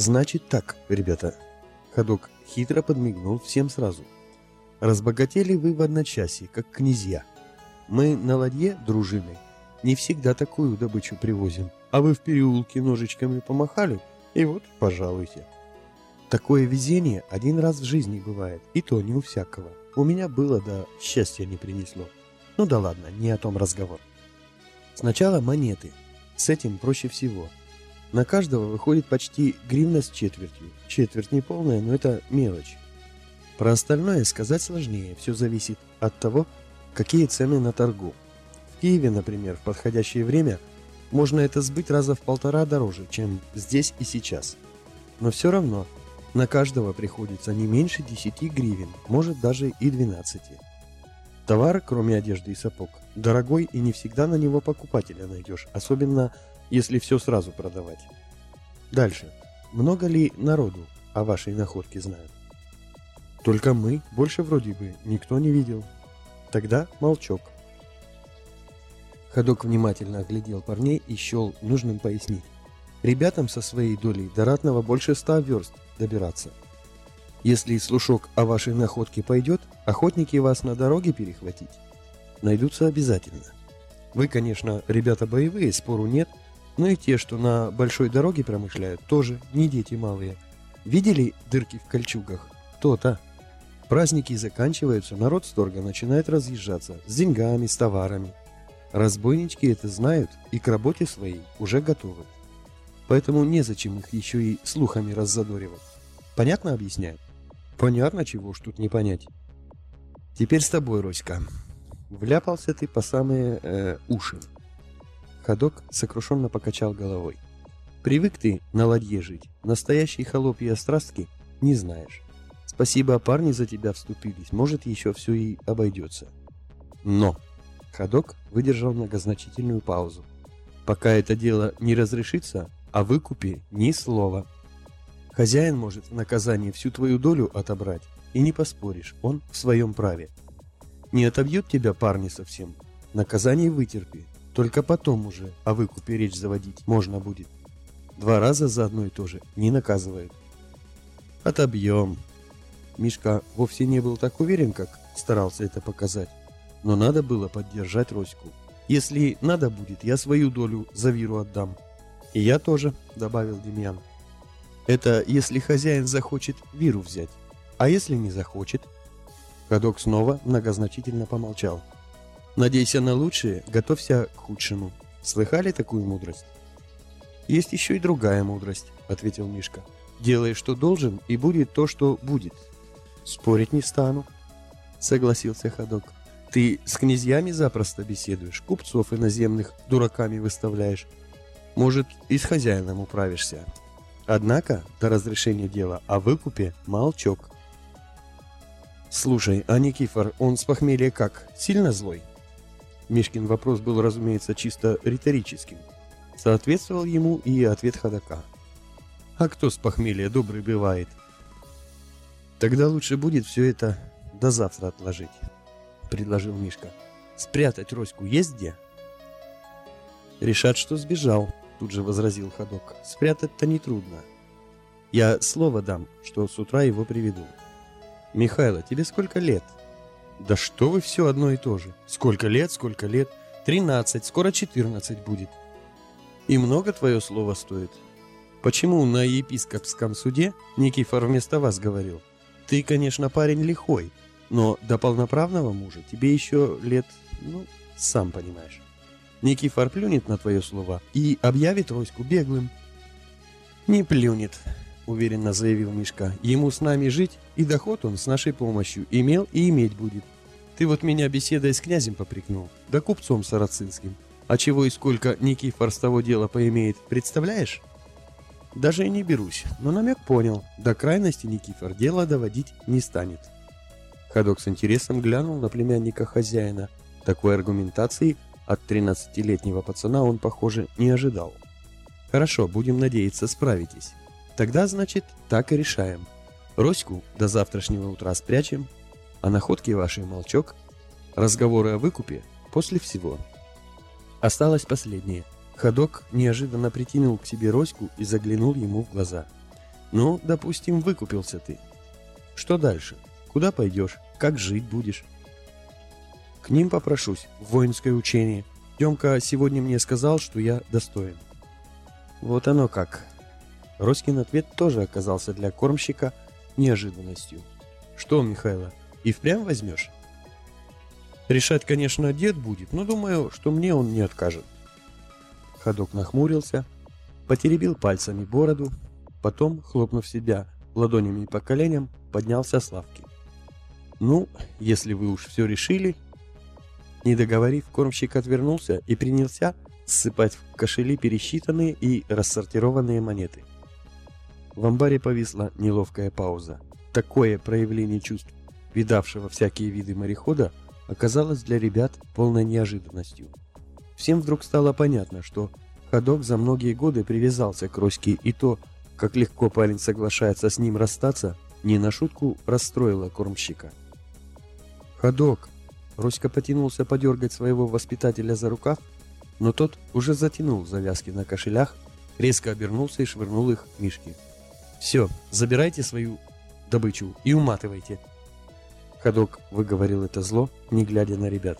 Значит так, ребята. Ходок хитро подмигнул всем сразу. Разбогатели вы в одночасье, как князья. Мы на ладье дружиной не всегда такую добычу привозим, а вы в переулке ножичками помахали, и вот, пожалуйте. Такое везение один раз в жизни бывает, и то не у всякого. У меня было, да счастья не принесло. Ну да ладно, не о том разговор. Сначала монеты. С этим проще всего. На каждого выходит почти гривна с четвертью. Четверть не полная, но это мелочь. Про остальное сказать сложнее. Все зависит от того, какие цены на торгу. В Киеве, например, в подходящее время можно это сбыть раза в полтора дороже, чем здесь и сейчас. Но все равно на каждого приходится не меньше 10 гривен, может даже и 12. Товар, кроме одежды и сапог, дорогой и не всегда на него покупателя найдешь, особенно если все сразу продавать. Дальше. Много ли народу о вашей находке знают? Только мы, больше вроде бы никто не видел. Тогда молчок. Ходок внимательно оглядел парней и счел нужным пояснить. Ребятам со своей долей до ратного больше ста верст добираться. Если слушок о вашей находке пойдет, охотники вас на дороге перехватить найдутся обязательно. Вы, конечно, ребята боевые, спору нет, но и те, что на большой дороге промышляют, тоже не дети малые. Видели дырки в кольчугах? То-то. Праздники заканчиваются, народ с торга начинает разъезжаться с деньгами, с товарами. Разбойнички это знают и к работе своей уже готовы поэтому незачем их еще и слухами раззадоривать. Понятно объясняю? Понятно, чего ж тут не понять. Теперь с тобой, Роська. Вляпался ты по самые э, уши. Ходок сокрушенно покачал головой. Привык ты на ладье жить, настоящей холоп и острастки не знаешь. Спасибо, парни за тебя вступились, может, еще все и обойдется. Но! Ходок выдержал многозначительную паузу. Пока это дело не разрешится, о выкупе ни слова. Хозяин может в наказание всю твою долю отобрать, и не поспоришь, он в своем праве. Не отобьют тебя парни совсем, наказание вытерпи, только потом уже о выкупе речь заводить можно будет. Два раза за одно и то же не наказывают. Отобьем. Мишка вовсе не был так уверен, как старался это показать, но надо было поддержать Роську. Если надо будет, я свою долю за Виру отдам. «И я тоже», — добавил Демьян. «Это если хозяин захочет Виру взять. А если не захочет?» Ходок снова многозначительно помолчал. «Надейся на лучшее, готовься к худшему. Слыхали такую мудрость?» «Есть еще и другая мудрость», — ответил Мишка. «Делай, что должен, и будет то, что будет». «Спорить не стану», — согласился Ходок. «Ты с князьями запросто беседуешь, купцов иноземных дураками выставляешь, может, и с хозяином управишься. Однако, до разрешения дела о выкупе молчок. Слушай, а Никифор, он с похмелья как, сильно злой? Мишкин вопрос был, разумеется, чисто риторическим. Соответствовал ему и ответ ходока. А кто с похмелья добрый бывает? Тогда лучше будет все это до завтра отложить, предложил Мишка. Спрятать Роську есть где? Решат, что сбежал, тут же возразил ходок. Спрятать-то нетрудно. Я слово дам, что с утра его приведу. Михайло, тебе сколько лет? Да что вы все одно и то же. Сколько лет, сколько лет? Тринадцать, скоро четырнадцать будет. И много твое слово стоит. Почему на епископском суде Никифор вместо вас говорил? Ты, конечно, парень лихой, но до полноправного мужа тебе еще лет, ну, сам понимаешь. Никифор плюнет на твое слово и объявит Роську беглым. «Не плюнет», — уверенно заявил Мишка. «Ему с нами жить, и доход он с нашей помощью имел и иметь будет. Ты вот меня беседой с князем попрекнул, да купцом сарацинским. А чего и сколько Никифор с того дела поимеет, представляешь?» «Даже и не берусь, но намек понял. До крайности Никифор дело доводить не станет». Ходок с интересом глянул на племянника хозяина. Такой аргументации – от 13-летнего пацана он, похоже, не ожидал. Хорошо, будем надеяться, справитесь. Тогда, значит, так и решаем. Роську до завтрашнего утра спрячем, а находки ваши молчок, разговоры о выкупе после всего. Осталось последнее. Ходок неожиданно притянул к себе Роську и заглянул ему в глаза. Ну, допустим, выкупился ты. Что дальше? Куда пойдешь? Как жить будешь? К ним попрошусь в воинское учение. Демка сегодня мне сказал, что я достоин. Вот оно как. Роськин ответ тоже оказался для кормщика неожиданностью. Что, Михайло, и впрямь возьмешь? Решать, конечно, дед будет, но думаю, что мне он не откажет. Ходок нахмурился, потеребил пальцами бороду, потом, хлопнув себя ладонями по коленям, поднялся с лавки. «Ну, если вы уж все решили...» Не договорив, кормщик отвернулся и принялся ссыпать в кошели пересчитанные и рассортированные монеты. В амбаре повисла неловкая пауза. Такое проявление чувств, видавшего всякие виды морехода, оказалось для ребят полной неожиданностью. Всем вдруг стало понятно, что ходок за многие годы привязался к Роське, и то, как легко парень соглашается с ним расстаться, не на шутку расстроило кормщика. «Ходок!» Роська потянулся подергать своего воспитателя за рукав, но тот уже затянул завязки на кошелях, резко обернулся и швырнул их Мишке. «Все, забирайте свою добычу и уматывайте!» Ходок выговорил это зло, не глядя на ребят.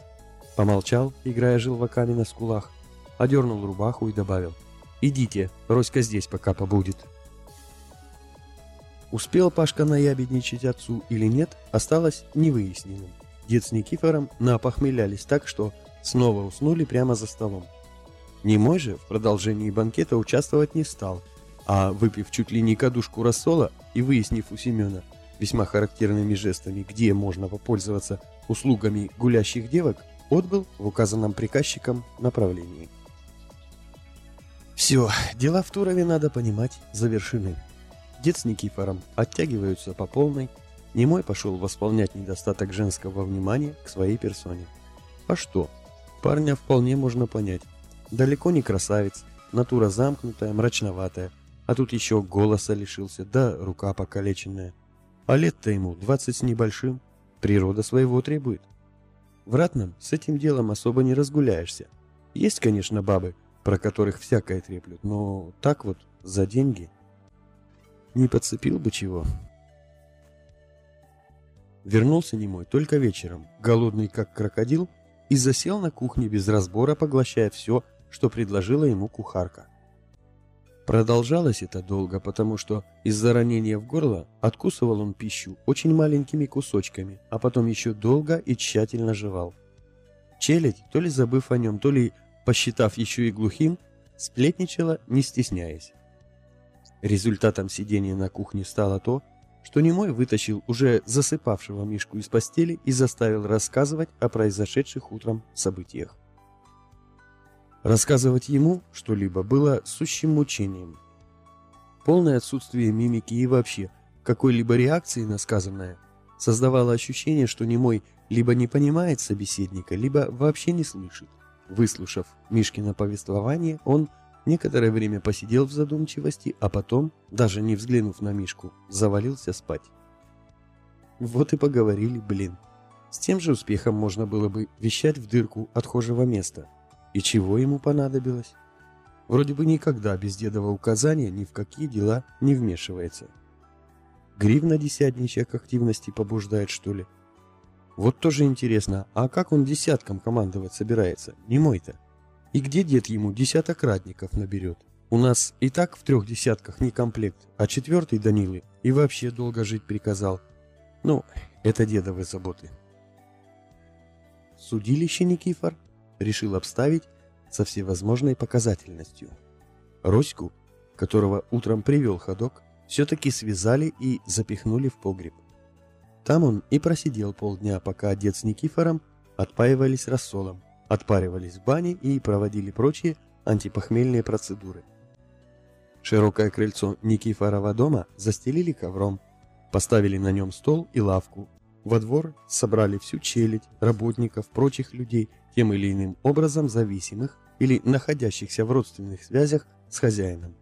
Помолчал, играя желваками на скулах, одернул рубаху и добавил. «Идите, Роська здесь пока побудет». Успел Пашка наябедничать отцу или нет, осталось невыясненным. Дед с Никифором наопохмелялись так, что снова уснули прямо за столом. Немой же в продолжении банкета участвовать не стал, а выпив чуть ли не кадушку рассола и выяснив у Семена весьма характерными жестами, где можно попользоваться услугами гулящих девок, отбыл в указанном приказчиком направлении. Все, дела в Турове, надо понимать, завершены. Дед с Никифором оттягиваются по полной, Немой пошел восполнять недостаток женского внимания к своей персоне. А что? Парня вполне можно понять. Далеко не красавец, натура замкнутая, мрачноватая, а тут еще голоса лишился, да рука покалеченная. А лет-то ему двадцать с небольшим, природа своего требует. В ратном с этим делом особо не разгуляешься. Есть, конечно, бабы, про которых всякое треплют, но так вот, за деньги. Не подцепил бы чего. Вернулся немой только вечером, голодный как крокодил, и засел на кухне без разбора, поглощая все, что предложила ему кухарка. Продолжалось это долго, потому что из-за ранения в горло откусывал он пищу очень маленькими кусочками, а потом еще долго и тщательно жевал. Челядь, то ли забыв о нем, то ли посчитав еще и глухим, сплетничала, не стесняясь. Результатом сидения на кухне стало то, что Немой вытащил уже засыпавшего Мишку из постели и заставил рассказывать о произошедших утром событиях. Рассказывать ему что-либо было сущим мучением. Полное отсутствие мимики и вообще какой-либо реакции на сказанное создавало ощущение, что Немой либо не понимает собеседника, либо вообще не слышит. Выслушав Мишкино повествование, он Некоторое время посидел в задумчивости, а потом, даже не взглянув на Мишку, завалился спать. Вот и поговорили, блин. С тем же успехом можно было бы вещать в дырку отхожего места. И чего ему понадобилось? Вроде бы никогда без дедова указания ни в какие дела не вмешивается. Гривна десятничья к активности побуждает, что ли? Вот тоже интересно, а как он десятком командовать собирается? Не мой-то. И где дед ему десяток ратников наберет? У нас и так в трех десятках не комплект, а четвертый Данилы и вообще долго жить приказал. Ну, это дедовые заботы. Судилище Никифор решил обставить со всевозможной показательностью. Роську, которого утром привел ходок, все-таки связали и запихнули в погреб. Там он и просидел полдня, пока дед с Никифором отпаивались рассолом отпаривались в бане и проводили прочие антипохмельные процедуры. Широкое крыльцо Никифорова дома застелили ковром, поставили на нем стол и лавку. Во двор собрали всю челядь, работников, прочих людей, тем или иным образом зависимых или находящихся в родственных связях с хозяином.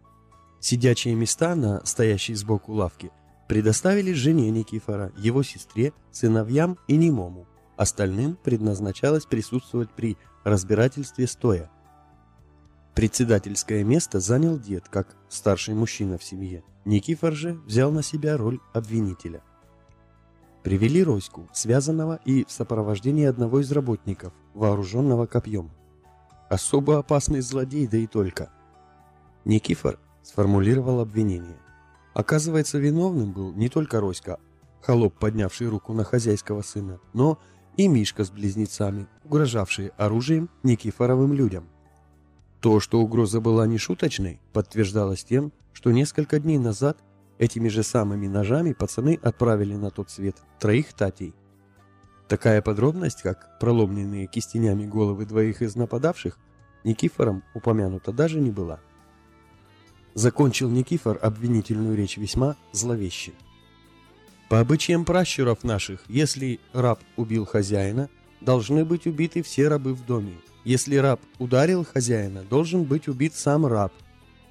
Сидячие места на стоящей сбоку лавке предоставили жене Никифора, его сестре, сыновьям и немому. Остальным предназначалось присутствовать при разбирательстве стоя. Председательское место занял дед, как старший мужчина в семье. Никифор же взял на себя роль обвинителя. Привели Роську, связанного и в сопровождении одного из работников, вооруженного копьем. Особо опасный злодей, да и только. Никифор сформулировал обвинение. Оказывается, виновным был не только Роська, холоп, поднявший руку на хозяйского сына, но и Мишка с близнецами, угрожавшие оружием Никифоровым людям. То, что угроза была не шуточной, подтверждалось тем, что несколько дней назад этими же самыми ножами пацаны отправили на тот свет троих татей. Такая подробность, как проломленные кистенями головы двоих из нападавших, Никифором упомянута даже не была. Закончил Никифор обвинительную речь весьма зловеще. По обычаям пращуров наших, если раб убил хозяина, должны быть убиты все рабы в доме. Если раб ударил хозяина, должен быть убит сам раб.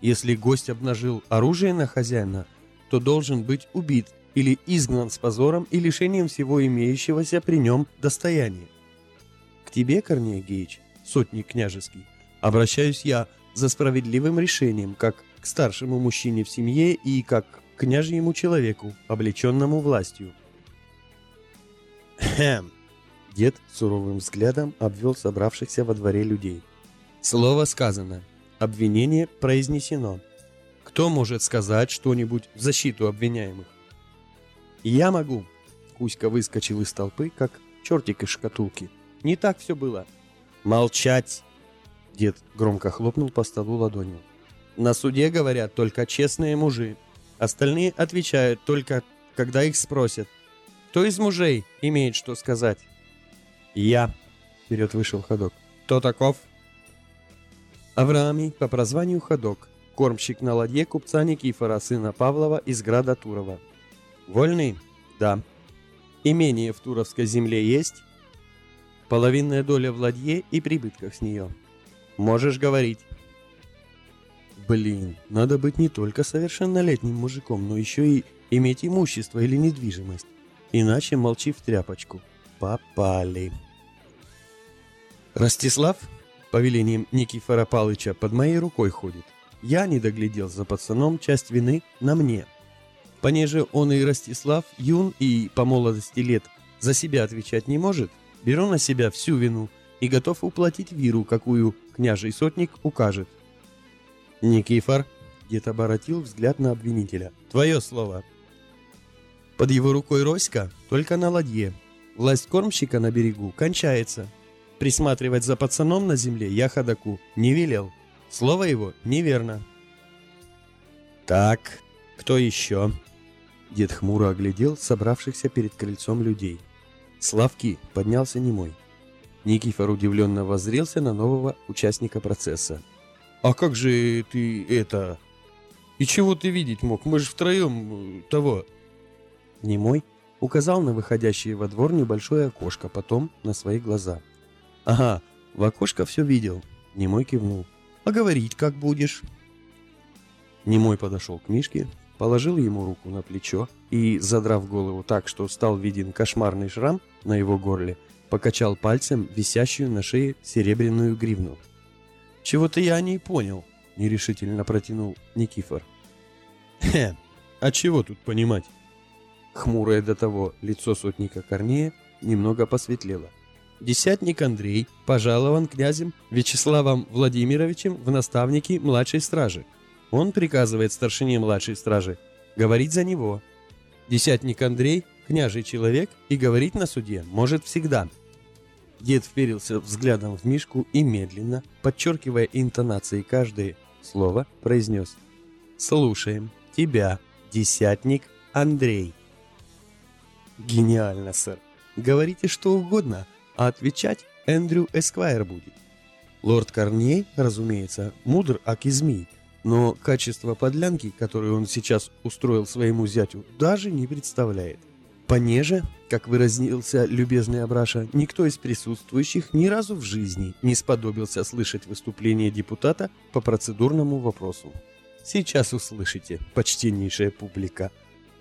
Если гость обнажил оружие на хозяина, то должен быть убит или изгнан с позором и лишением всего имеющегося при нем достояния. К тебе, Корней Геич, сотник княжеский, обращаюсь я за справедливым решением, как к старшему мужчине в семье и как княжьему человеку, облеченному властью. Хм. Дед суровым взглядом обвел собравшихся во дворе людей. Слово сказано, обвинение произнесено. Кто может сказать что-нибудь в защиту обвиняемых? Я могу. Кузька выскочил из толпы, как чертик из шкатулки. Не так все было. Молчать! Дед громко хлопнул по столу ладонью. На суде говорят только честные мужи. Остальные отвечают только, когда их спросят. Кто из мужей имеет что сказать? Я. Вперед вышел ходок. Кто таков? Авраамий по прозванию Ходок, кормщик на ладье купца Никифора, сына Павлова из града Турова. Вольный? Да. Имение в Туровской земле есть? Половинная доля в ладье и прибытках с нее. Можешь говорить. Блин, надо быть не только совершеннолетним мужиком, но еще и иметь имущество или недвижимость. Иначе молчи в тряпочку. Попали. Ростислав, по велениям Никифора Палыча, под моей рукой ходит. Я не доглядел за пацаном, часть вины на мне. Понеже он и Ростислав юн и по молодости лет за себя отвечать не может, беру на себя всю вину и готов уплатить виру, какую княжий сотник укажет. «Никифор», — дед оборотил взгляд на обвинителя, — «твое слово». Под его рукой Роська только на ладье. Власть кормщика на берегу кончается. Присматривать за пацаном на земле я ходаку не велел. Слово его неверно. «Так, кто еще?» Дед хмуро оглядел собравшихся перед крыльцом людей. Славки поднялся немой. Никифор удивленно воззрелся на нового участника процесса. «А как же ты это... И чего ты видеть мог? Мы же втроем э, того...» Немой указал на выходящее во двор небольшое окошко, потом на свои глаза. «Ага, в окошко все видел». Немой кивнул. «А говорить как будешь?» Немой подошел к Мишке, положил ему руку на плечо и, задрав голову так, что стал виден кошмарный шрам на его горле, покачал пальцем висящую на шее серебряную гривну. «Чего-то я не понял», — нерешительно протянул Никифор. «Хе, а чего тут понимать?» Хмурое до того лицо сотника Корнея немного посветлело. Десятник Андрей пожалован князем Вячеславом Владимировичем в наставники младшей стражи. Он приказывает старшине младшей стражи говорить за него. Десятник Андрей – княжий человек и говорить на суде может всегда – Дед вперился взглядом в Мишку и медленно, подчеркивая интонацией каждое слово, произнес «Слушаем тебя, десятник Андрей». «Гениально, сэр. Говорите что угодно, а отвечать Эндрю Эсквайр будет. Лорд Корней, разумеется, мудр, аки змей, но качество подлянки, которое он сейчас устроил своему зятю, даже не представляет. Понеже, как выразился любезный Абраша, никто из присутствующих ни разу в жизни не сподобился слышать выступление депутата по процедурному вопросу. Сейчас услышите, почтеннейшая публика.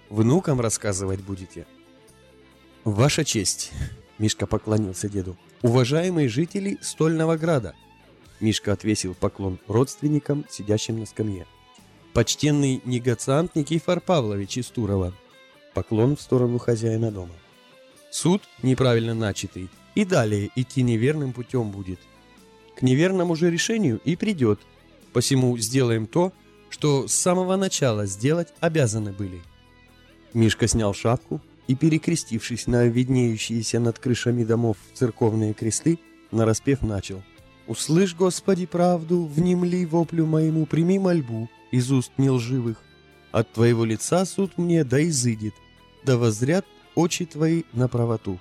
Внукам рассказывать будете. Ваша честь, Мишка поклонился деду. Уважаемые жители Стольного Града, Мишка отвесил поклон родственникам, сидящим на скамье. Почтенный негациант Никифор Павлович из Турова. Поклон в сторону хозяина дома. Суд неправильно начатый, и далее идти неверным путем будет. К неверному же решению и придет. Посему сделаем то, что с самого начала сделать обязаны были. Мишка снял шапку и, перекрестившись на виднеющиеся над крышами домов церковные кресты, нараспев начал. «Услышь, Господи, правду, внемли воплю моему, прими мольбу из уст нелживых. От Твоего лица суд мне да изыдет, да возрят очи Твои на правоту».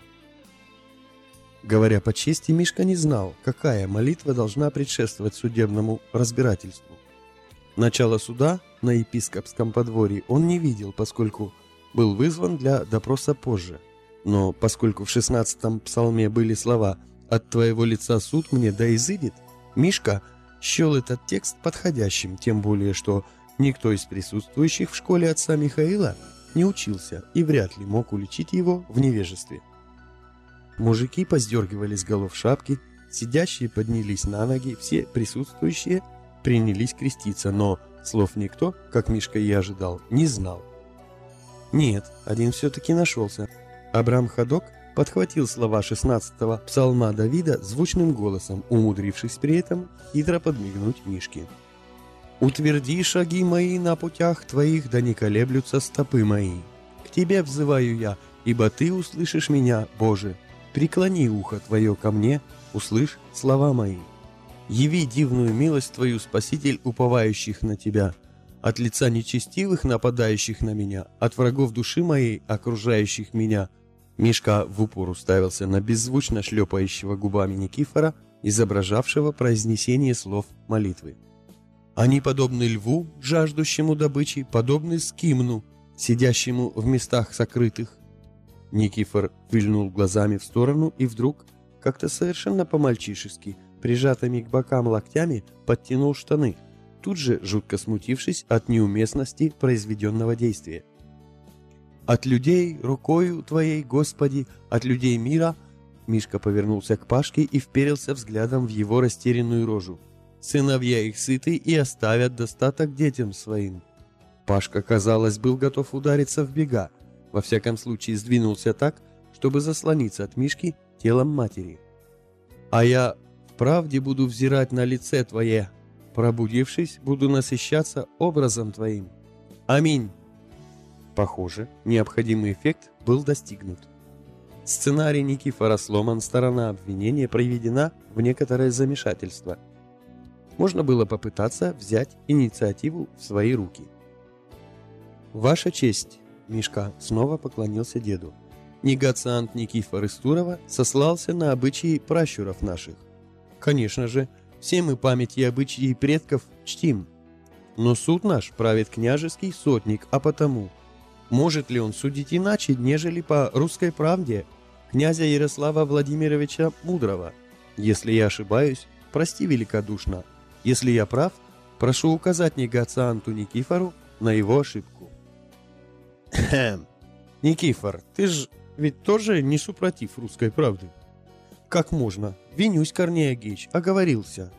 Говоря по чести, Мишка не знал, какая молитва должна предшествовать судебному разбирательству. Начало суда на епископском подворье он не видел, поскольку был вызван для допроса позже. Но поскольку в шестнадцатом псалме были слова «От твоего лица суд мне да изыдет», Мишка счел этот текст подходящим, тем более, что никто из присутствующих в школе отца Михаила не учился и вряд ли мог уличить его в невежестве. Мужики поздергивали с голов шапки, сидящие поднялись на ноги, все присутствующие принялись креститься, но слов никто, как Мишка и ожидал, не знал. Нет, один все-таки нашелся. Абрам Ходок подхватил слова 16-го псалма Давида звучным голосом, умудрившись при этом хитро подмигнуть Мишке. «Утверди шаги мои на путях твоих, да не колеблются стопы мои. К тебе взываю я, ибо ты услышишь меня, Боже. Преклони ухо твое ко мне, услышь слова мои. Яви дивную милость твою, Спаситель уповающих на тебя» от лица нечестивых, нападающих на меня, от врагов души моей, окружающих меня. Мишка в упор уставился на беззвучно шлепающего губами Никифора, изображавшего произнесение слов молитвы. Они подобны льву, жаждущему добычи, подобны скимну, сидящему в местах сокрытых. Никифор вильнул глазами в сторону и вдруг, как-то совершенно по-мальчишески, прижатыми к бокам локтями, подтянул штаны – тут же жутко смутившись от неуместности произведенного действия. «От людей рукою Твоей, Господи, от людей мира!» Мишка повернулся к Пашке и вперился взглядом в его растерянную рожу. «Сыновья их сыты и оставят достаток детям своим». Пашка, казалось, был готов удариться в бега, во всяком случае сдвинулся так, чтобы заслониться от Мишки телом матери. «А я вправде буду взирать на лице Твое, Пробудившись, буду насыщаться образом Твоим. Аминь. Похоже, необходимый эффект был достигнут. Сценарий Никифора сломан, сторона обвинения приведена в некоторое замешательство. Можно было попытаться взять инициативу в свои руки. «Ваша честь!» – Мишка снова поклонился деду. Негациант Никифор из Турова сослался на обычаи пращуров наших. Конечно же, все мы память и обычаи предков чтим. Но суд наш правит княжеский сотник, а потому, может ли он судить иначе, нежели по русской правде князя Ярослава Владимировича Мудрого? Если я ошибаюсь, прости великодушно. Если я прав, прошу указать негацианту Никифору на его ошибку. Хм, Никифор, ты ж ведь тоже не супротив русской правды. Как можно? Винюсь, Корнея Геич, оговорился.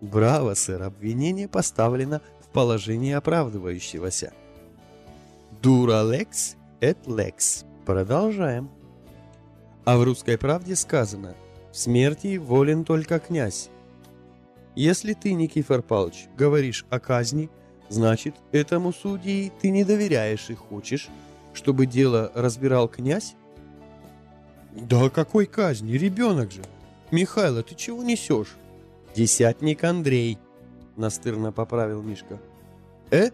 Браво, сэр, обвинение поставлено в положение оправдывающегося. Дура лекс эт лекс. Продолжаем. А в русской правде сказано «В смерти волен только князь». Если ты, Никифор Павлович, говоришь о казни, значит, этому судьи ты не доверяешь и хочешь, чтобы дело разбирал князь? Да какой казни, ребенок же! Михайло, ты чего несешь? Десятник Андрей, настырно поправил Мишка. Э?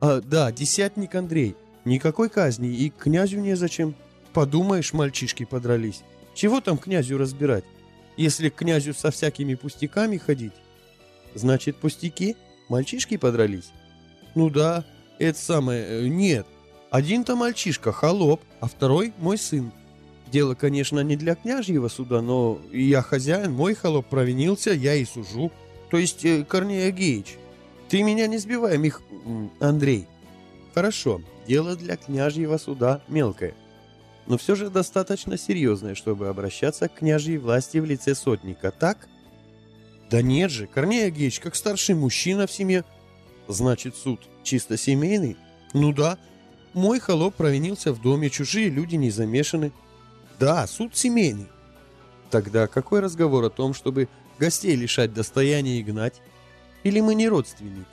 А, да, десятник Андрей. Никакой казни, и князю незачем. Подумаешь, мальчишки подрались. Чего там князю разбирать? Если к князю со всякими пустяками ходить? Значит, пустяки? Мальчишки подрались? Ну да, это самое... Э, нет. Один-то мальчишка, холоп, а второй мой сын. Дело, конечно, не для княжьего суда, но я хозяин, мой холоп провинился, я и сужу. То есть, э, Корнея Геич, ты меня не сбивай, Мих... Андрей. Хорошо, дело для княжьего суда мелкое, но все же достаточно серьезное, чтобы обращаться к княжьей власти в лице сотника, так? Да нет же, Корней Агеич, как старший мужчина в семье. Значит, суд чисто семейный? Ну да. Мой холоп провинился в доме, чужие люди не замешаны. Да, суд семейный. Тогда какой разговор о том, чтобы гостей лишать достояния и гнать? Или мы не родственники?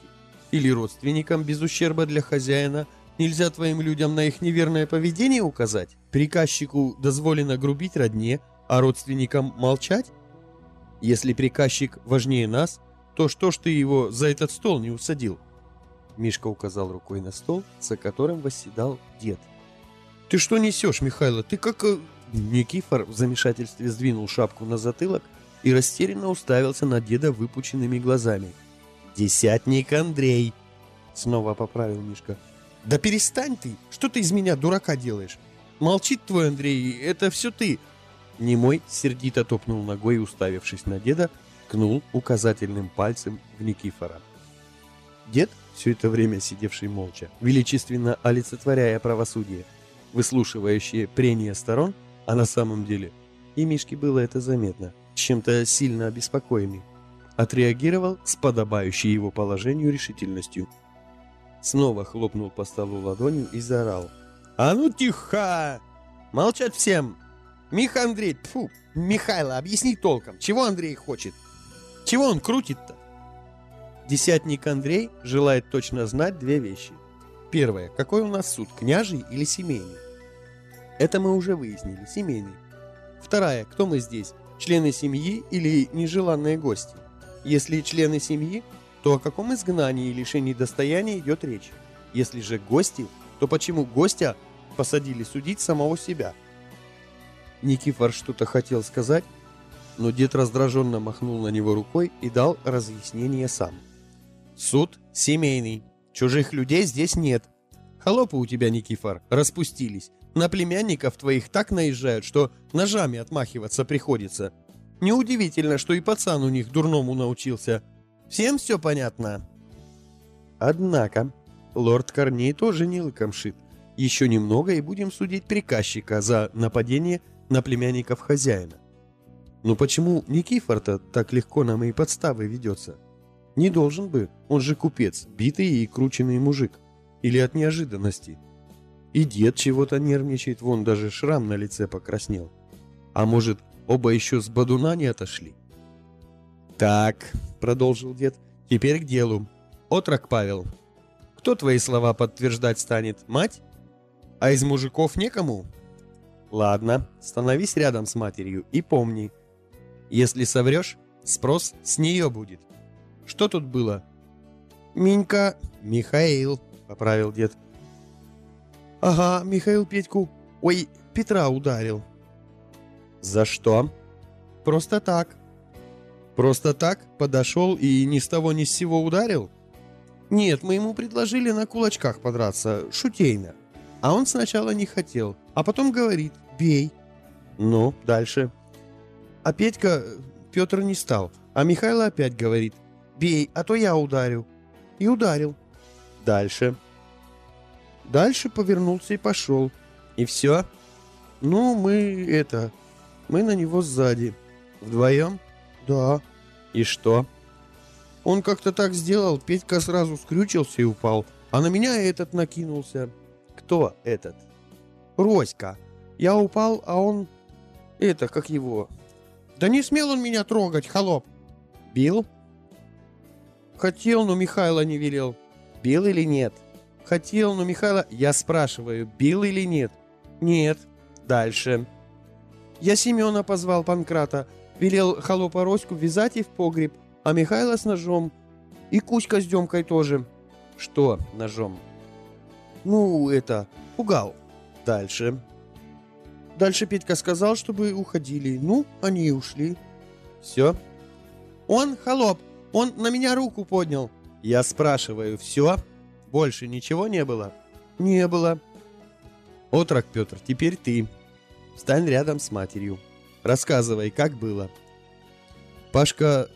Или родственникам без ущерба для хозяина нельзя твоим людям на их неверное поведение указать? Приказчику дозволено грубить родне, а родственникам молчать? Если приказчик важнее нас, то что ж ты его за этот стол не усадил? Мишка указал рукой на стол, за которым восседал дед. «Ты что несешь, Михайло? Ты как...» Никифор в замешательстве сдвинул шапку на затылок и растерянно уставился на деда выпученными глазами. «Десятник Андрей!» Снова поправил Мишка. «Да перестань ты! Что ты из меня дурака делаешь? Молчит твой Андрей, это все ты!» Немой сердито топнул ногой, уставившись на деда, ткнул указательным пальцем в Никифора. Дед, все это время сидевший молча, величественно олицетворяя правосудие, выслушивающее прения сторон, а на самом деле, и Мишке было это заметно, чем-то сильно обеспокоенный, отреагировал с подобающей его положению решительностью. Снова хлопнул по столу ладонью и заорал. «А ну тихо! Молчать всем! Миха Андрей, фу, Михайло, объясни толком, чего Андрей хочет? Чего он крутит-то? Десятник Андрей желает точно знать две вещи. Первое, какой у нас суд, княжий или семейный? Это мы уже выяснили, семейный. Вторая, кто мы здесь, члены семьи или нежеланные гости? Если члены семьи, то о каком изгнании и лишении достояния идет речь? Если же гости, то почему гостя посадили судить самого себя – Никифор что-то хотел сказать, но дед раздраженно махнул на него рукой и дал разъяснение сам. «Суд семейный. Чужих людей здесь нет. Холопы у тебя, Никифор, распустились. На племянников твоих так наезжают, что ножами отмахиваться приходится. Неудивительно, что и пацан у них дурному научился. Всем все понятно?» Однако, лорд Корней тоже не лыком шит. Еще немного и будем судить приказчика за нападение на племянников хозяина. Но почему Никифор-то так легко на мои подставы ведется? Не должен бы, он же купец, битый и крученный мужик. Или от неожиданности. И дед чего-то нервничает, вон даже шрам на лице покраснел. А может, оба еще с бадуна не отошли? «Так», — продолжил дед, — «теперь к делу. Отрок Павел, кто твои слова подтверждать станет? Мать? А из мужиков некому? Ладно, становись рядом с матерью и помни, если соврешь, спрос с нее будет. Что тут было? Минька, Михаил, поправил дед. Ага, Михаил Петьку, ой, Петра ударил. За что? Просто так. Просто так подошел и ни с того ни с сего ударил? Нет, мы ему предложили на кулачках подраться, шутейно. А он сначала не хотел, а потом говорит «бей». Ну, дальше. А Петька, Петр не стал, а Михайло опять говорит «бей, а то я ударю». И ударил. Дальше. Дальше повернулся и пошел. И все. Ну, мы это... Мы на него сзади. Вдвоем? Да. И что? Он как-то так сделал, Петька сразу скрючился и упал, а на меня этот накинулся. Кто этот? Роська. Я упал, а он... Это, как его... Да не смел он меня трогать, холоп. Бил? Хотел, но Михайло не велел. Бил или нет? Хотел, но Михайло... Я спрашиваю, бил или нет? Нет. Дальше. Я Семена позвал Панкрата. Велел холопа Роську вязать и в погреб, а Михайло с ножом. И Кузька с Демкой тоже. Что ножом? Ну, это, пугал. Дальше. Дальше Петька сказал, чтобы уходили. Ну, они и ушли. Все. Он, холоп, он на меня руку поднял. Я спрашиваю, все? Больше ничего не было? Не было. Отрок, Петр, теперь ты. Встань рядом с матерью. Рассказывай, как было. Пашка,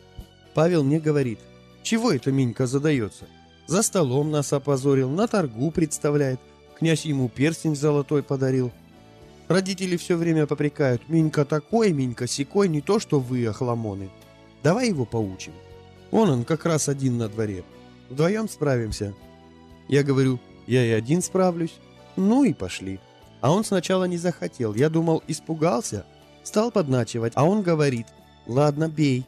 Павел мне говорит, чего это Минька задается? За столом нас опозорил, на торгу представляет. Князь ему перстень золотой подарил. Родители все время попрекают. Минька такой, Минька сякой, не то что вы, охламоны. Давай его поучим. Вон он как раз один на дворе. Вдвоем справимся. Я говорю, я и один справлюсь. Ну и пошли. А он сначала не захотел. Я думал, испугался. Стал подначивать, а он говорит, ладно, бей.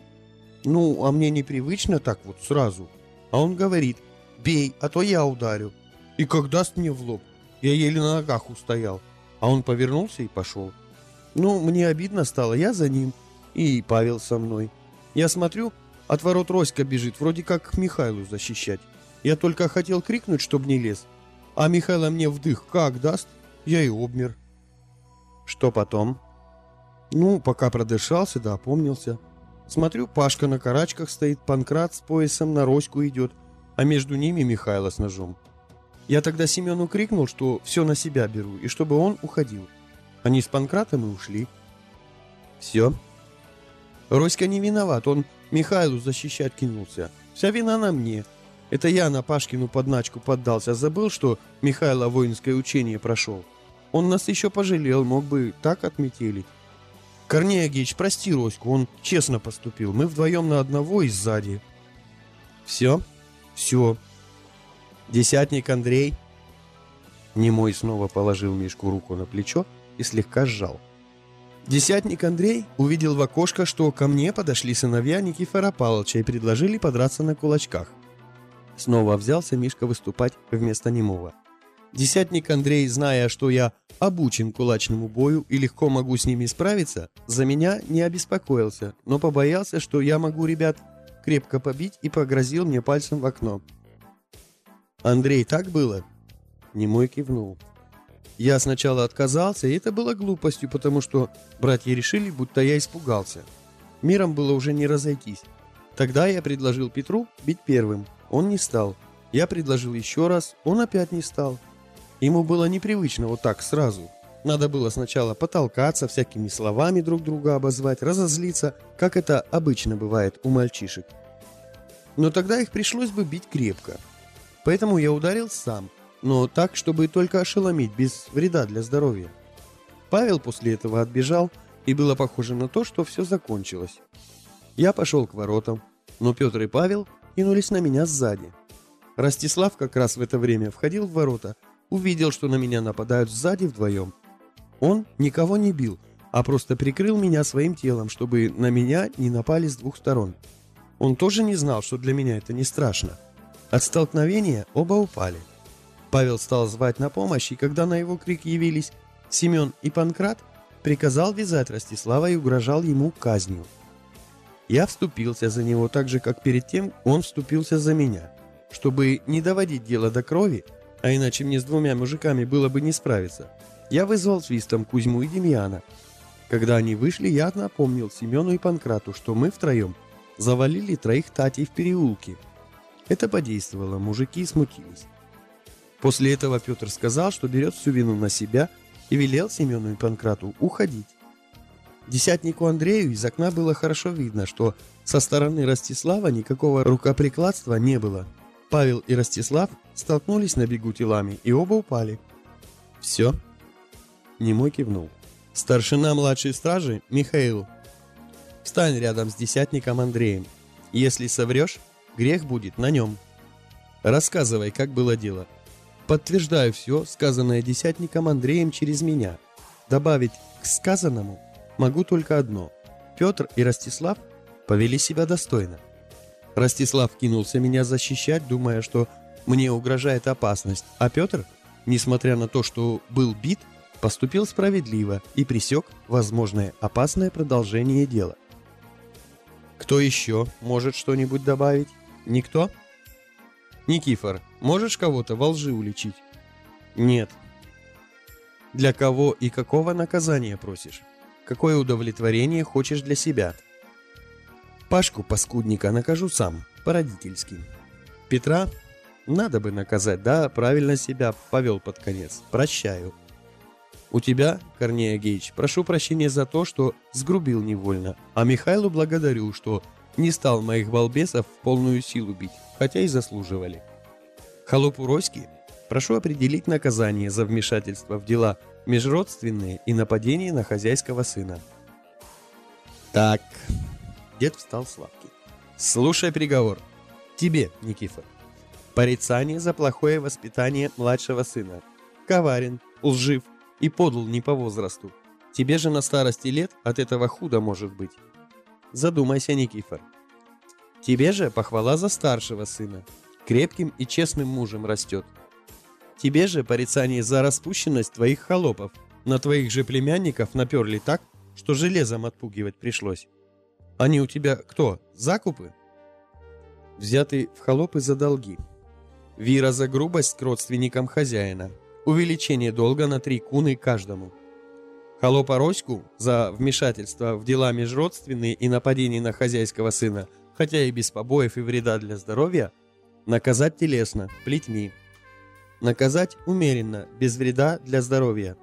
Ну, а мне непривычно так вот сразу. А он говорит, бей, а то я ударю. И как даст мне в лоб, я еле на ногах устоял. А он повернулся и пошел. Ну, мне обидно стало, я за ним. И Павел со мной. Я смотрю, от ворот Роська бежит, вроде как Михайлу защищать. Я только хотел крикнуть, чтоб не лез. А Михайло мне вдых как даст, я и обмер. Что потом? Ну, пока продышался, да опомнился. Смотрю, Пашка на карачках стоит, Панкрат с поясом на Роську идет, а между ними Михайло с ножом. Я тогда Семену крикнул, что все на себя беру, и чтобы он уходил. Они с Панкратом и ушли. Все. Роська не виноват, он Михайлу защищать кинулся. Вся вина на мне. Это я на Пашкину подначку поддался, забыл, что Михайло воинское учение прошел. Он нас еще пожалел, мог бы так отметелить. Корней Агеич, прости Роську, он честно поступил. Мы вдвоем на одного и сзади. Все? Все. Десятник Андрей. Немой снова положил Мишку руку на плечо и слегка сжал. Десятник Андрей увидел в окошко, что ко мне подошли сыновья Никифора Павловича и предложили подраться на кулачках. Снова взялся Мишка выступать вместо немого. Десятник Андрей, зная, что я обучен кулачному бою и легко могу с ними справиться, за меня не обеспокоился, но побоялся, что я могу ребят крепко побить и погрозил мне пальцем в окно. «Андрей, так было?» Немой кивнул. Я сначала отказался, и это было глупостью, потому что братья решили, будто я испугался. Миром было уже не разойтись. Тогда я предложил Петру бить первым. Он не стал. Я предложил еще раз, он опять не стал. Ему было непривычно вот так сразу. Надо было сначала потолкаться, всякими словами друг друга обозвать, разозлиться, как это обычно бывает у мальчишек. Но тогда их пришлось бы бить крепко. Поэтому я ударил сам – но так, чтобы только ошеломить, без вреда для здоровья. Павел после этого отбежал, и было похоже на то, что все закончилось. Я пошел к воротам, но Петр и Павел кинулись на меня сзади. Ростислав как раз в это время входил в ворота, увидел, что на меня нападают сзади вдвоем. Он никого не бил, а просто прикрыл меня своим телом, чтобы на меня не напали с двух сторон. Он тоже не знал, что для меня это не страшно. От столкновения оба упали. Павел стал звать на помощь, и когда на его крик явились Семен и Панкрат, приказал вязать Ростислава и угрожал ему казнью. Я вступился за него так же, как перед тем он вступился за меня, чтобы не доводить дело до крови, а иначе мне с двумя мужиками было бы не справиться. Я вызвал свистом Кузьму и Демьяна. Когда они вышли, я напомнил Семену и Панкрату, что мы втроем завалили троих татей в переулке. Это подействовало, мужики смутились. После этого Петр сказал, что берет всю вину на себя и велел Семену и Панкрату уходить. Десятнику Андрею из окна было хорошо видно, что со стороны Ростислава никакого рукоприкладства не было. Павел и Ростислав столкнулись на бегу телами и оба упали. «Все?» Немой кивнул. «Старшина младшей стражи Михаил. Встань рядом с десятником Андреем. Если соврешь, грех будет на нем. Рассказывай, как было дело». Подтверждаю все, сказанное десятником Андреем через меня. Добавить к сказанному могу только одно. Петр и Ростислав повели себя достойно. Ростислав кинулся меня защищать, думая, что мне угрожает опасность, а Петр, несмотря на то, что был бит, поступил справедливо и пресек возможное опасное продолжение дела. Кто еще может что-нибудь добавить? Никто? Никифор, можешь кого-то во лжи уличить? Нет. Для кого и какого наказания просишь? Какое удовлетворение хочешь для себя? Пашку, паскудника, накажу сам, по-родительски. Петра надо бы наказать, да, правильно себя повел под конец. Прощаю. У тебя, Корнея Гейч, прошу прощения за то, что сгрубил невольно, а Михайлу благодарю, что не стал моих балбесов в полную силу бить, хотя и заслуживали. Холопу Роськи прошу определить наказание за вмешательство в дела межродственные и нападение на хозяйского сына. Так, Дед встал с лавки. Слушай приговор. Тебе, Никифор. Порицание за плохое воспитание младшего сына. Коварен, лжив и подл не по возрасту. Тебе же на старости лет от этого худо может быть. Задумайся, Никифор. Тебе же похвала за старшего сына. Крепким и честным мужем растет. Тебе же порицание за распущенность твоих холопов. На твоих же племянников наперли так, что железом отпугивать пришлось. Они у тебя кто, закупы? Взятый в холопы за долги. Вира за грубость к родственникам хозяина. Увеличение долга на три куны каждому. Холопа Роську за вмешательство в дела межродственные и нападение на хозяйского сына, хотя и без побоев и вреда для здоровья, наказать телесно, плетьми. Наказать умеренно, без вреда для здоровья.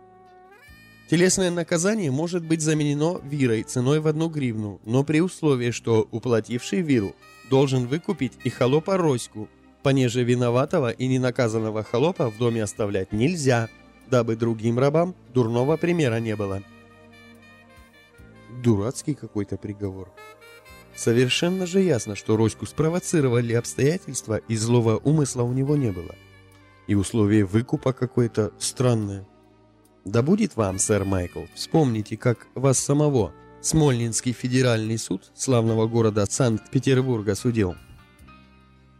Телесное наказание может быть заменено вирой ценой в одну гривну, но при условии, что уплативший виру должен выкупить и холопа Роську, понеже виноватого и ненаказанного холопа в доме оставлять нельзя, дабы другим рабам дурного примера не было. Дурацкий какой-то приговор. Совершенно же ясно, что Роську спровоцировали обстоятельства, и злого умысла у него не было. И условие выкупа какое-то странное. Да будет вам, сэр Майкл, вспомните, как вас самого Смольнинский федеральный суд славного города Санкт-Петербурга судил.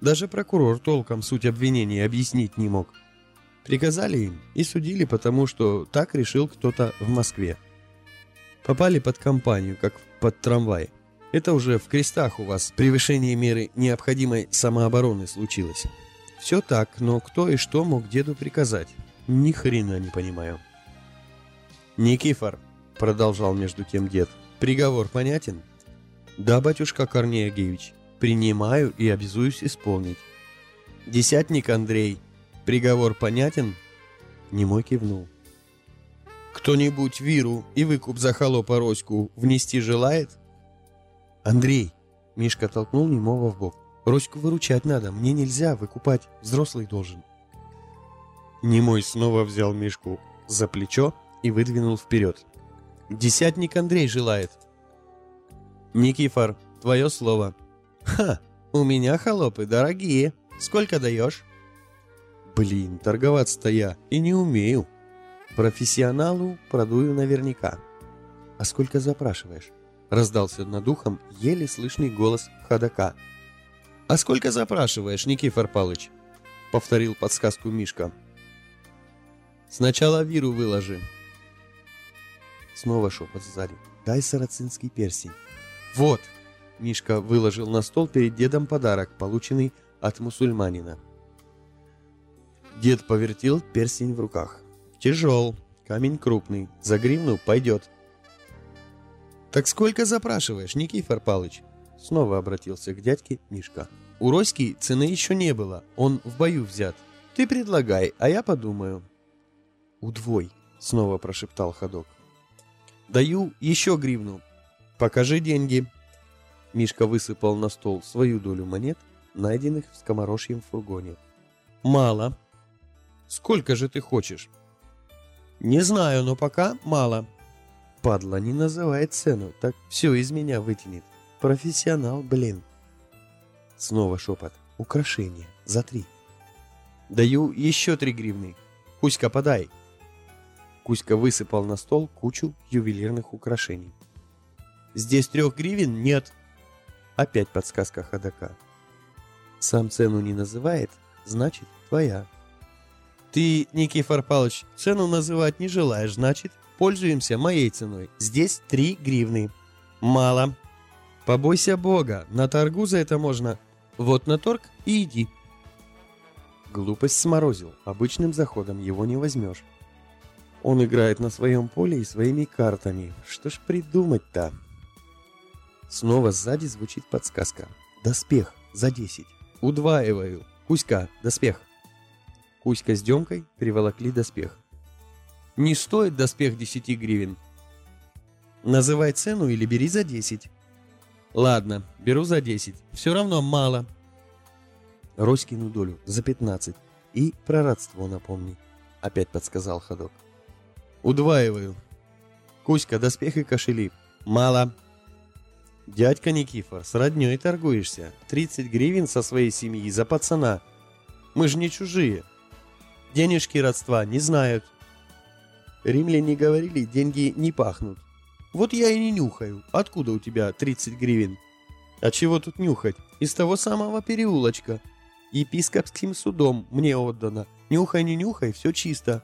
Даже прокурор толком суть обвинения объяснить не мог. Приказали им и судили, потому что так решил кто-то в Москве. Попали под компанию, как под трамвай. Это уже в крестах у вас превышение меры необходимой самообороны случилось. Все так, но кто и что мог деду приказать? Ни хрена не понимаю. «Никифор», — продолжал между тем дед, — «приговор понятен?» «Да, батюшка Корней принимаю и обязуюсь исполнить». «Десятник Андрей, приговор понятен?» Немой кивнул. «Кто-нибудь Виру и выкуп за холопа Роську внести желает?» «Андрей!» — Мишка толкнул Немого в бок. «Роську выручать надо, мне нельзя выкупать, взрослый должен». Немой снова взял Мишку за плечо и выдвинул вперед. «Десятник Андрей желает». «Никифор, твое слово». «Ха, у меня холопы дорогие. Сколько даешь?» «Блин, торговаться-то я и не умею. Профессионалу продую наверняка». «А сколько запрашиваешь?» Раздался над ухом еле слышный голос ходока. «А сколько запрашиваешь, Никифор Палыч?» Повторил подсказку Мишка. «Сначала виру выложи, Снова шепот сзади. «Дай сарацинский персень». «Вот!» Мишка выложил на стол перед дедом подарок, полученный от мусульманина. Дед повертел персень в руках. «Тяжел, камень крупный, за гривну пойдет». «Так сколько запрашиваешь, Никифор Палыч?» Снова обратился к дядьке Мишка. «У Роськи цены еще не было, он в бою взят. Ты предлагай, а я подумаю». «Удвой», — снова прошептал ходок. Даю еще гривну. Покажи деньги. Мишка высыпал на стол свою долю монет, найденных в скоморожьем фургоне. Мало. Сколько же ты хочешь? Не знаю, но пока мало. Падла не называет цену, так все из меня вытянет. Профессионал, блин. Снова шепот. Украшение. За три. Даю еще три гривны. Кузька, подай. Кузька высыпал на стол кучу ювелирных украшений. «Здесь трех гривен нет!» Опять подсказка ходока. «Сам цену не называет, значит, твоя». «Ты, Никифор Павлович, цену называть не желаешь, значит, пользуемся моей ценой. Здесь три гривны». «Мало». «Побойся Бога, на торгу за это можно. Вот на торг и иди». Глупость сморозил, обычным заходом его не возьмешь. Он играет на своем поле и своими картами. Что ж придумать-то? Снова сзади звучит подсказка. Доспех за 10. Удваиваю. Кузька, доспех. Кузька с Демкой приволокли доспех. Не стоит доспех 10 гривен. Называй цену или бери за 10. Ладно, беру за 10. Все равно мало. Роськину долю за 15. И про родство напомни. Опять подсказал ходок. Удваиваю. Кузька, доспех и кошели. Мало. Дядька Никифор, с родней торгуешься. 30 гривен со своей семьи за пацана. Мы же не чужие. Денежки родства не знают. Римляне говорили, деньги не пахнут. Вот я и не нюхаю. Откуда у тебя 30 гривен? А чего тут нюхать? Из того самого переулочка. Епископским судом мне отдано. Нюхай, не нюхай, все чисто.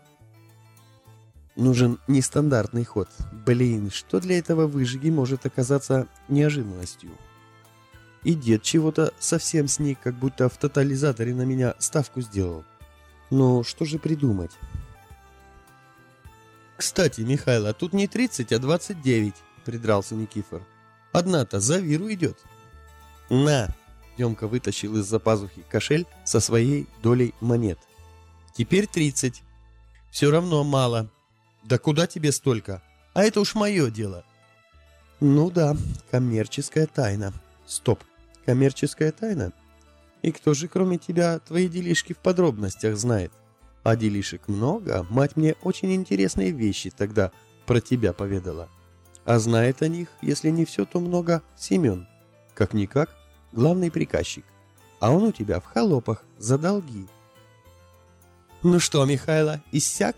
Нужен нестандартный ход. Блин, что для этого выжиги может оказаться неожиданностью? И дед чего-то совсем сник, как будто в тотализаторе на меня ставку сделал. Ну, что же придумать? «Кстати, Михайло, тут не 30, а 29», — придрался Никифор. «Одна-то за виру идет». «На!» — Демка вытащил из-за пазухи кошель со своей долей монет. «Теперь 30. Все равно мало. Да куда тебе столько? А это уж мое дело». «Ну да, коммерческая тайна. Стоп, коммерческая тайна? И кто же, кроме тебя, твои делишки в подробностях знает?» А делишек много, мать мне очень интересные вещи тогда про тебя поведала. А знает о них, если не все, то много, Семен. Как-никак, главный приказчик. А он у тебя в холопах за долги. Ну что, Михайло, иссяк?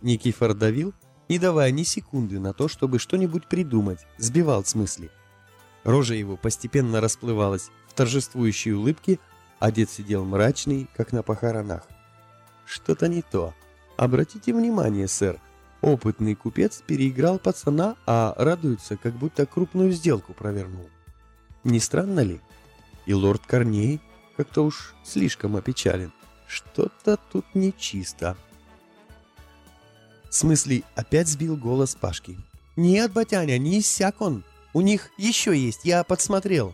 Никифор давил, не давая ни секунды на то, чтобы что-нибудь придумать, сбивал с мысли. Рожа его постепенно расплывалась в торжествующей улыбке, а дед сидел мрачный, как на похоронах. Что-то не то. Обратите внимание, сэр. Опытный купец переиграл пацана, а радуется, как будто крупную сделку провернул. Не странно ли? И лорд Корней как-то уж слишком опечален. Что-то тут нечисто. В смысле, опять сбил голос Пашки. «Нет, батяня, не иссяк он. У них еще есть, я подсмотрел».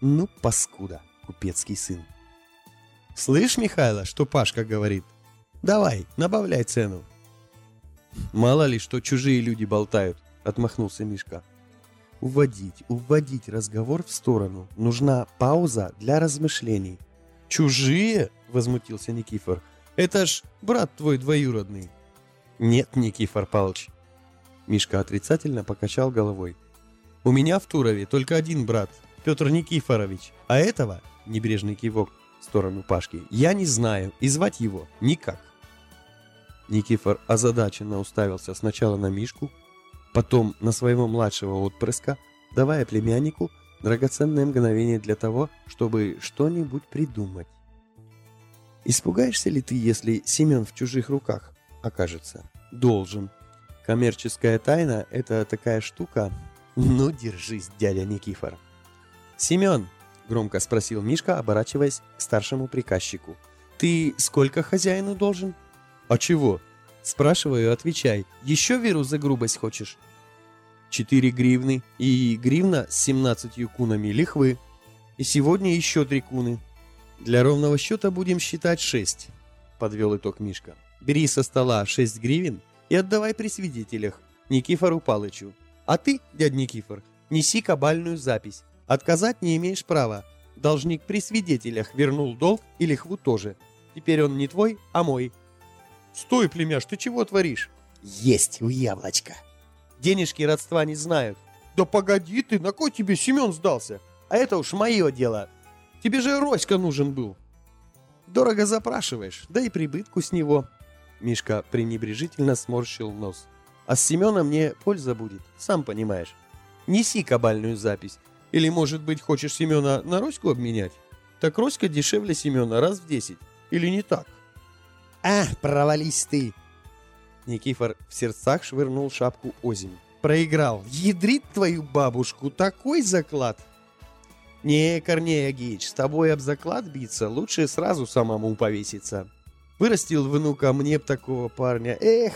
«Ну, паскуда, купецкий сын». «Слышь, Михайло, что Пашка говорит?» Давай, набавляй цену. Мало ли, что чужие люди болтают, отмахнулся Мишка. Уводить, уводить разговор в сторону. Нужна пауза для размышлений. Чужие? Возмутился Никифор. Это ж брат твой двоюродный. Нет, Никифор Павлович. Мишка отрицательно покачал головой. У меня в Турове только один брат, Петр Никифорович, а этого, небрежный кивок в сторону Пашки, я не знаю и звать его никак. Никифор озадаченно уставился сначала на Мишку, потом на своего младшего отпрыска, давая племяннику драгоценное мгновение для того, чтобы что-нибудь придумать. Испугаешься ли ты, если Семен в чужих руках окажется? Должен. Коммерческая тайна – это такая штука. Ну, держись, дядя Никифор. Семен, громко спросил Мишка, оборачиваясь к старшему приказчику. Ты сколько хозяину должен? «А чего?» Спрашиваю, отвечай. «Еще веру за грубость хочешь?» Четыре гривны и гривна с семнадцатью кунами лихвы. И сегодня еще три куны. Для ровного счета будем считать шесть, подвел итог Мишка. Бери со стола шесть гривен и отдавай при свидетелях Никифору Палычу. А ты, дядь Никифор, неси кабальную запись. Отказать не имеешь права. Должник при свидетелях вернул долг и лихву тоже. Теперь он не твой, а мой. Стой, племяш, ты чего творишь? Есть у яблочка. Денежки родства не знают. Да погоди ты, на кой тебе Семен сдался? А это уж мое дело. Тебе же Роська нужен был. Дорого запрашиваешь, да и прибытку с него. Мишка пренебрежительно сморщил нос. А с Семена мне польза будет, сам понимаешь. Неси кабальную запись. Или, может быть, хочешь Семена на Роську обменять? Так Роська дешевле Семена раз в десять. Или не так? «А, провались ты!» Никифор в сердцах швырнул шапку озимь. «Проиграл! Ядрит твою бабушку! Такой заклад!» «Не, Корней Агеич, с тобой об заклад биться, лучше сразу самому повеситься. Вырастил внука, мне б такого парня, эх!»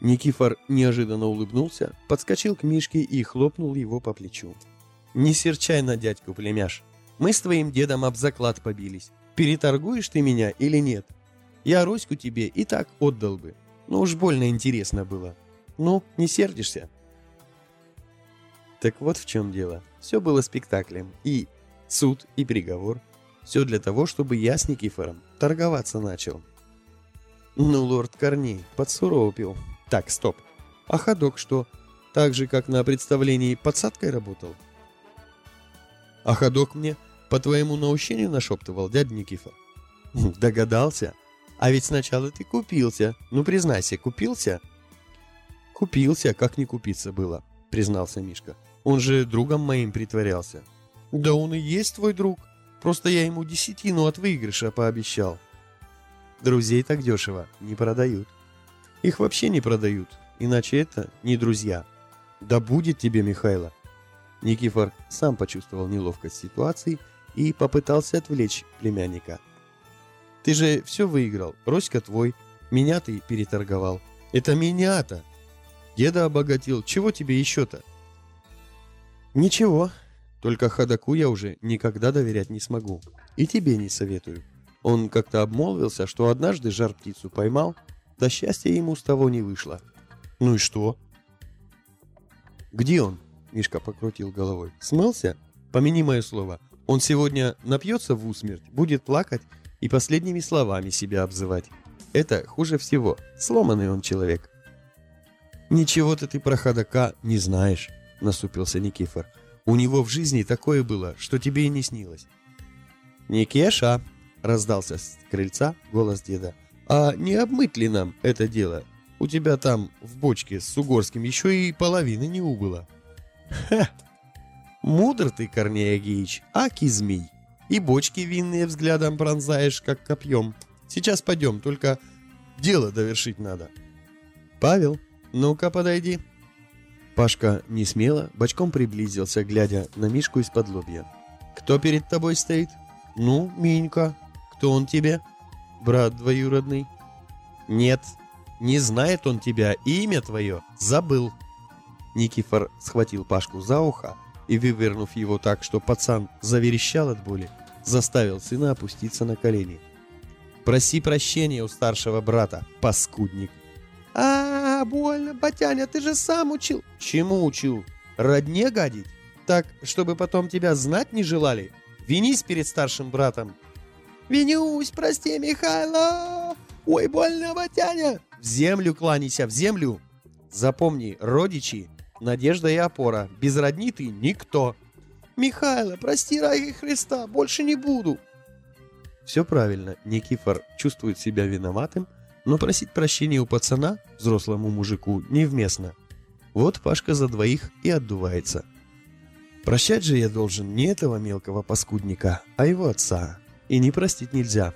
Никифор неожиданно улыбнулся, подскочил к Мишке и хлопнул его по плечу. «Не серчай на дядьку, племяш. Мы с твоим дедом об заклад побились переторгуешь ты меня или нет. Я Роську тебе и так отдал бы. Но уж больно интересно было. Ну, не сердишься?» Так вот в чем дело. Все было спектаклем. И суд, и приговор. Все для того, чтобы я с Никифором торговаться начал. Ну, лорд Корней, подсуропил. Так, стоп. А ходок что? Так же, как на представлении подсадкой работал? А ходок мне по твоему наущению нашептывал дядя Никифор. Догадался? А ведь сначала ты купился. Ну, признайся, купился? Купился, как не купиться было, признался Мишка. Он же другом моим притворялся. Да он и есть твой друг. Просто я ему десятину от выигрыша пообещал. Друзей так дешево не продают. Их вообще не продают, иначе это не друзья. Да будет тебе, Михайло. Никифор сам почувствовал неловкость ситуации и попытался отвлечь племянника. Ты же все выиграл, Роська твой, меня ты переторговал. Это меня-то. Деда обогатил, чего тебе еще-то? Ничего, только ходаку я уже никогда доверять не смогу. И тебе не советую. Он как-то обмолвился, что однажды жар птицу поймал, да счастья ему с того не вышло. Ну и что? Где он? Мишка покрутил головой. Смылся? Помяни мое слово. Он сегодня напьется в усмерть, будет плакать и последними словами себя обзывать. Это хуже всего. Сломанный он человек. «Ничего-то ты про ходока не знаешь», — насупился Никифор. «У него в жизни такое было, что тебе и не снилось». «Никеша!» — раздался с крыльца голос деда. «А не обмыть ли нам это дело? У тебя там в бочке с Сугорским еще и половины не убыло». «Ха! Мудр ты, Корней Агеич, аки змей. И бочки винные взглядом пронзаешь, как копьем. Сейчас пойдем, только дело довершить надо». «Павел, ну-ка подойди». Пашка не смело, бочком приблизился, глядя на Мишку из-под лобья. «Кто перед тобой стоит?» «Ну, Минька. Кто он тебе?» «Брат двоюродный». «Нет, не знает он тебя, имя твое забыл». Никифор схватил Пашку за ухо и, вывернув его так, что пацан заверещал от боли, заставил сына опуститься на колени. «Проси прощения у старшего брата, паскудник!» а, -а, -а больно, батяня, ты же сам учил!» «Чему учил? Родне гадить? Так, чтобы потом тебя знать не желали? Винись перед старшим братом!» «Винюсь, прости, Михайло! Ой, больно, батяня!» «В землю кланяйся, в землю!» «Запомни, родичи Надежда и опора. Без родни ты никто. Михайло, прости ради Христа, больше не буду. Все правильно, Никифор чувствует себя виноватым, но просить прощения у пацана, взрослому мужику, невместно. Вот Пашка за двоих и отдувается. Прощать же я должен не этого мелкого паскудника, а его отца. И не простить нельзя.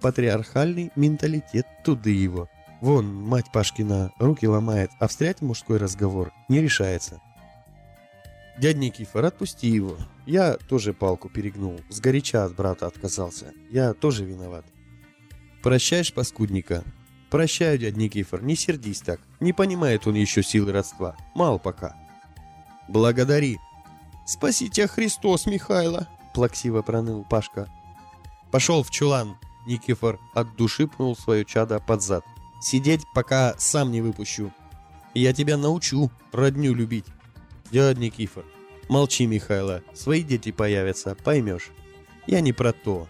Патриархальный менталитет туды его – Вон, мать Пашкина руки ломает, а встрять в мужской разговор не решается. Дядь Никифор, отпусти его. Я тоже палку перегнул, сгоряча от брата отказался. Я тоже виноват. Прощаешь паскудника? Прощаю, дядь Никифор, не сердись так. Не понимает он еще силы родства. Мал пока. Благодари. Спаси тебя Христос, Михайло, плаксиво проныл Пашка. Пошел в чулан. Никифор от души пнул свое чадо под зад. Сидеть, пока сам не выпущу. Я тебя научу родню любить. Дядь Никифор, молчи, Михайло, свои дети появятся, поймешь. Я не про то.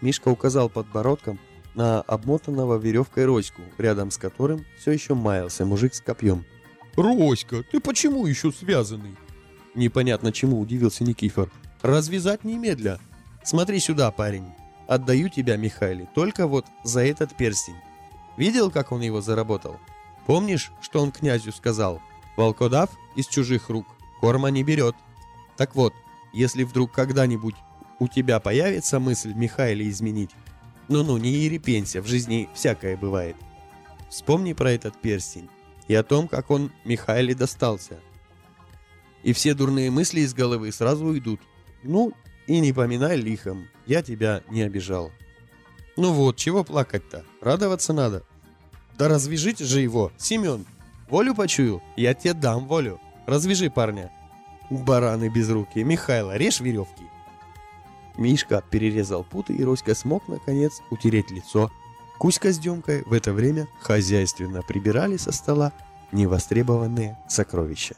Мишка указал подбородком на обмотанного веревкой Роську, рядом с которым все еще маялся мужик с копьем. «Роська, ты почему еще связанный?» Непонятно чему удивился Никифор. «Развязать немедля. Смотри сюда, парень. Отдаю тебя, Михайле, только вот за этот перстень. Видел, как он его заработал? Помнишь, что он князю сказал? Волкодав из чужих рук корма не берет. Так вот, если вдруг когда-нибудь у тебя появится мысль Михаила изменить, ну-ну, не ерепенься, в жизни всякое бывает. Вспомни про этот перстень и о том, как он Михаиле достался. И все дурные мысли из головы сразу уйдут. Ну, и не поминай лихом, я тебя не обижал. Ну вот, чего плакать-то? Радоваться надо. Да развяжите же его, Семен. Волю почую? Я тебе дам волю. Развяжи парня. Бараны без руки. Михайло, режь веревки. Мишка перерезал путы, и Роська смог, наконец, утереть лицо. Кузька с Демкой в это время хозяйственно прибирали со стола невостребованные сокровища.